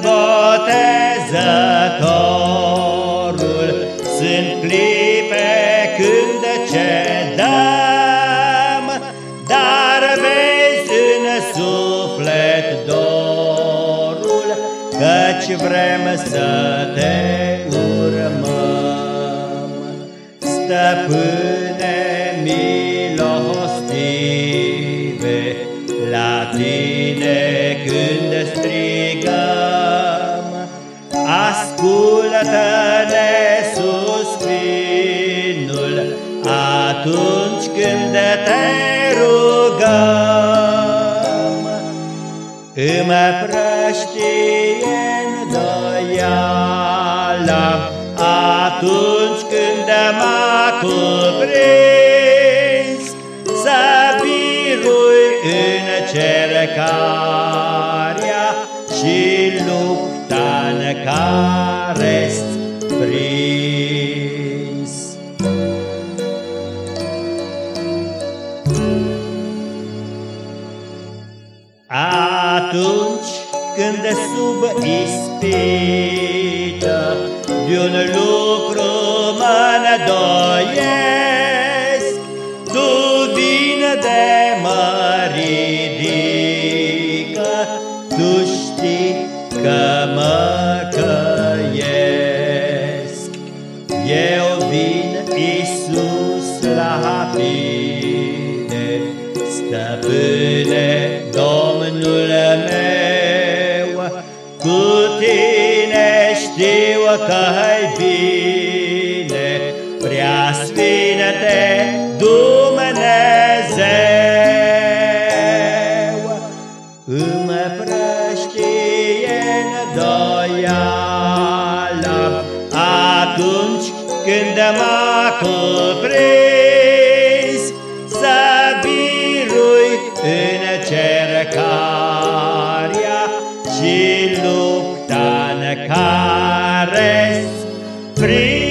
botezătorul, Sunt clipe când cedăm, Dar vezi în suflet dorul, Căci vrem să te urmăm. Stăpâne milostive, la tine când strigăm, Ascultă-ne suspinul atunci când te rugăm. Îmi prăștie îndoiala atunci când m-a cuprins birui încercarea și lupta în care-ți prins. Atunci când sub ispită de-un lucru mă îndoiesc, că mă căiesc. Eu vin, Iisus, la tine, Stăpâne, Domnul meu, cu tine știu că-i bine, prea sfinte Dumnezeu. Îmi prăștie îndoială Atunci când mă cuprins Să birui în cercarea Și lupta în care Prin